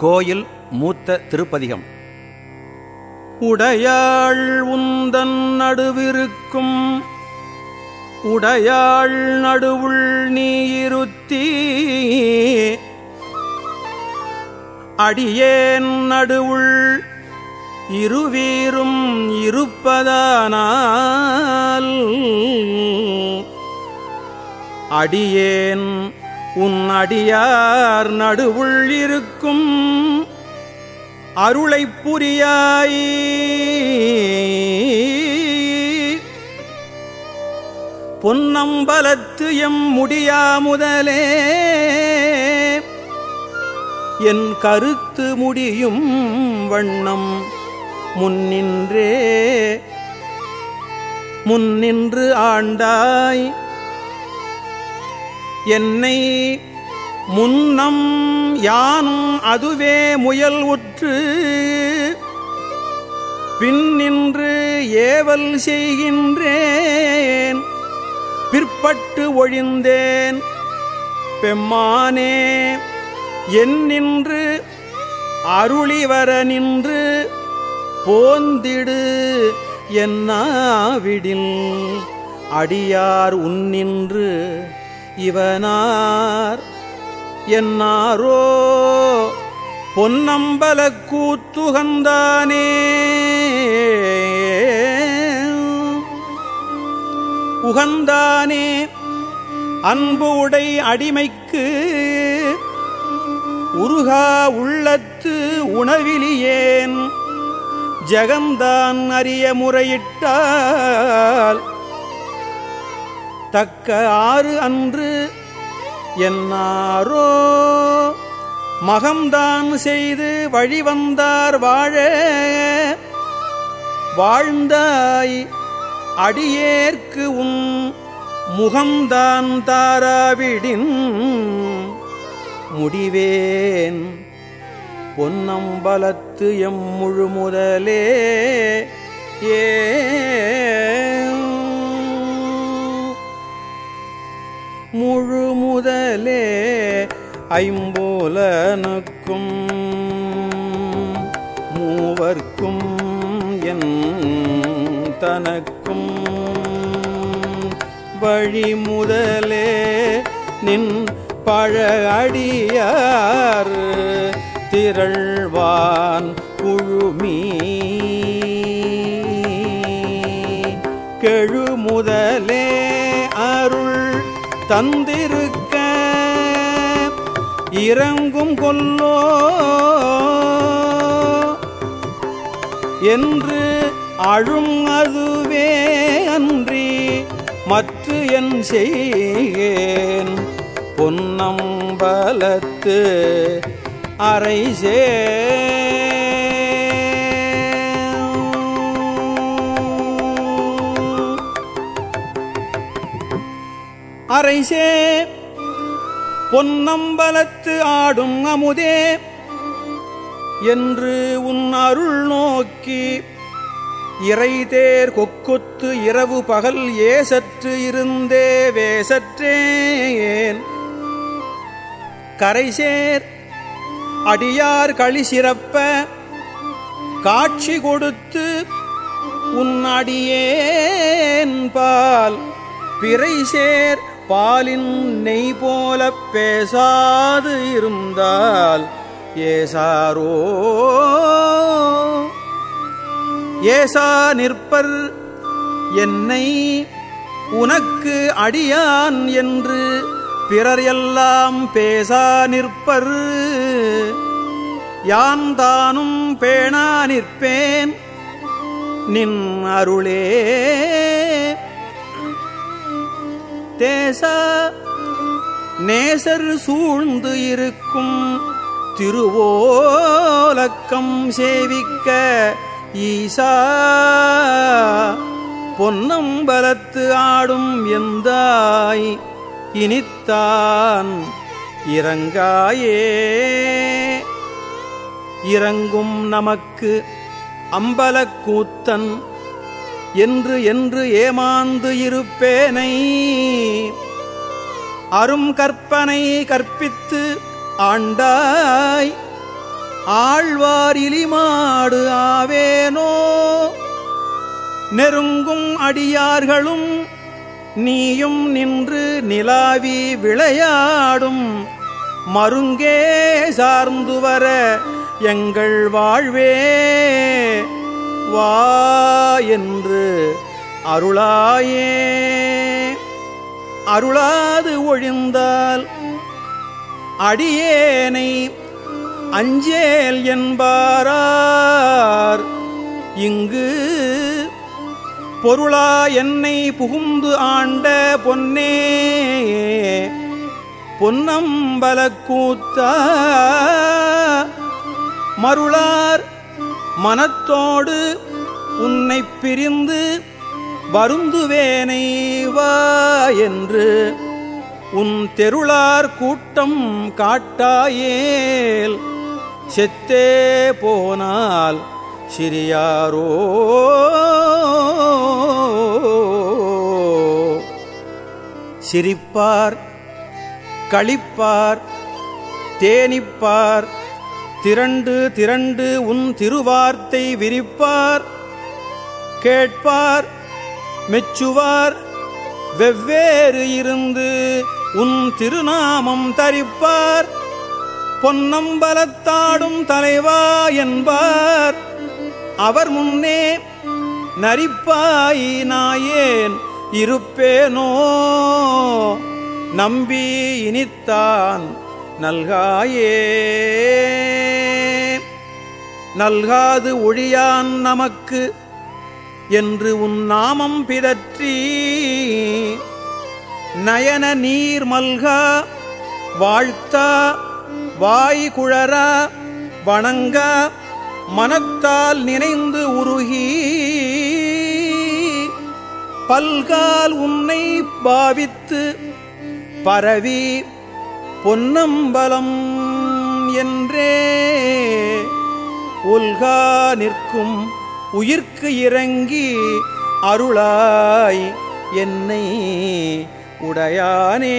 கோயில் மூத்த திருப்பதிகம். உடையாள் உந்தன் நடுவிருக்கும். உடையாள் நடுவுள் நீருத்தி அடியேன் நடுவுள் இருவீரும் இருப்பதானால். அடியேன் உன் அடியார் நடுவுள் இருக்கும் அருளைப் புரியாய். பொன்னம்பலத்து எம் முடியா முதலே. என் கருத்து முடியும் வண்ணம் முன்னின்றே. முன்னின்று ஆண்டாய். என்னை முன்னம் யானும் அதுவே முயல் உற்று பின்னின்று ஏவல் செய்கின்றேன். பிற்பட்டு ஒழிந்தேன் பெம்மானே என் நின்று அருளிவர நின்று போந்திடு என்னாவிடில் அடியார் உன்னின்று இவனார். என்னாரோ பொன்னம்பல கூத்துகந்தானே. உகந்தானே அன்பு உடை அடிமைக்கு. உருகா உள்ளத்து உணவிலியேன். ஜகந்தான் அறிய முறையிட்டால் தக்க ஆறு அன்று என்னாரோ? மகம்தான் செய்து வழிவந்தார் வாழ. வாழ்ந்தாய் அடியேற்கு உன் முகம்தான் தாராவிடின் முடிவேன். பொன்னம்பலத்து எம் முழு முதலே ஏ ஐம்போலனுக்கும் மூவர்க்கும் என் தனக்கும் வழி முதலே நின் பழஅடியார் திரள்வான் குழுமீ. கெழு முதலே அருள் தந்திருக்க இறங்கும் கொல்லோ. என்று அழும் அதுவே அன்றி மற்ற என் செய்கேன் பொன்னம்பலத்து அரை சே அரை சே பொன்னம்பலத்து ஆடும் அமுதே என்று உன் அருள் நோக்கி இறைதேர் கொக்குத்து இரவு பகல் ஏசற்று இருந்தே வேசற்றேன். கரைசேர் அடியார் களி சிறப்ப காட்சி கொடுத்து உன் அடியேன் பால். பிறைசேர் பாலின் நெய் போல பேசாது இருந்தால் ஏசாரோ? ஏசா நிற்பர் என்னை உனக்கு அடியான் என்று பிறர் எல்லாம் பேசா நிற்பர். யான் தானும் பேணா நிற்பேன் நின் அருளே. தேசா நேசர் சூழ்ந்து இருக்கும் திருவோலக்கம் சேவிக்க ஈசா. பொன்னம்பலத்து ஆடும் எந்தாய்? இனித்தான் இறங்காயே. இறங்கும் நமக்கு அம்பலக்கூத்தன் என்று என்று ஏமாந்து இருப்பேனை. அரும் கற்பனை கற்பித்து ஆண்டாய். ஆழ்வார் இலிமாடு ஆவேனோ. நெருங்கும் அடியார்களும் நீயும் நின்று நிலாவி விளையாடும். மருங்கே சார்ந்து வர எங்கள் வாழ்வே. வா என்று அருளாயே. அருளாது ஒழிந்தால் அடியேனை அஞ்சேல் என்பாரார். இங்கு பொருளா என்னை புகுந்து ஆண்ட பொன்னே. பொன்னம்பல கூத்தா மருளார் மனத்தோடு உன்னை பிரிந்து வருந்துவேனை வா என்று உன் தெருளார் கூட்டம் காட்டாயேல். செத்தே போனால் சிறியாரோ. சிரிப்பார் களிப்பார் தேனிப்பார் திரண்டு திரண்டு உன் திருவார்த்தை விரிப்பார். கேட்பார் மெச்சுவார். வெவ்வேறு இருந்து உன் திருநாமம் தரிப்பார். பொன்னம்பலத்தாடும் தலைவா என்பார். அவர் முன்னே நரிப்பாய் நாயேன் இருப்பேனோ? நம்பி இனித்தான் நல்காயே. நல்காது ஒழியான் நமக்கு என்று உன் நாமம் பிதற்றி. நயன நீர் மல்கா வாழ்த்தா வாய் குழறா வணங்கா மனத்தால் நினைந்து உருகி. பல்கால் உன்னை பாவித்து பரவி பொன்னம்பலம் என்றே. உல்கா நிற்கும் உயிர்க்கு இறங்கி அருளாய் என்னை உடையானே.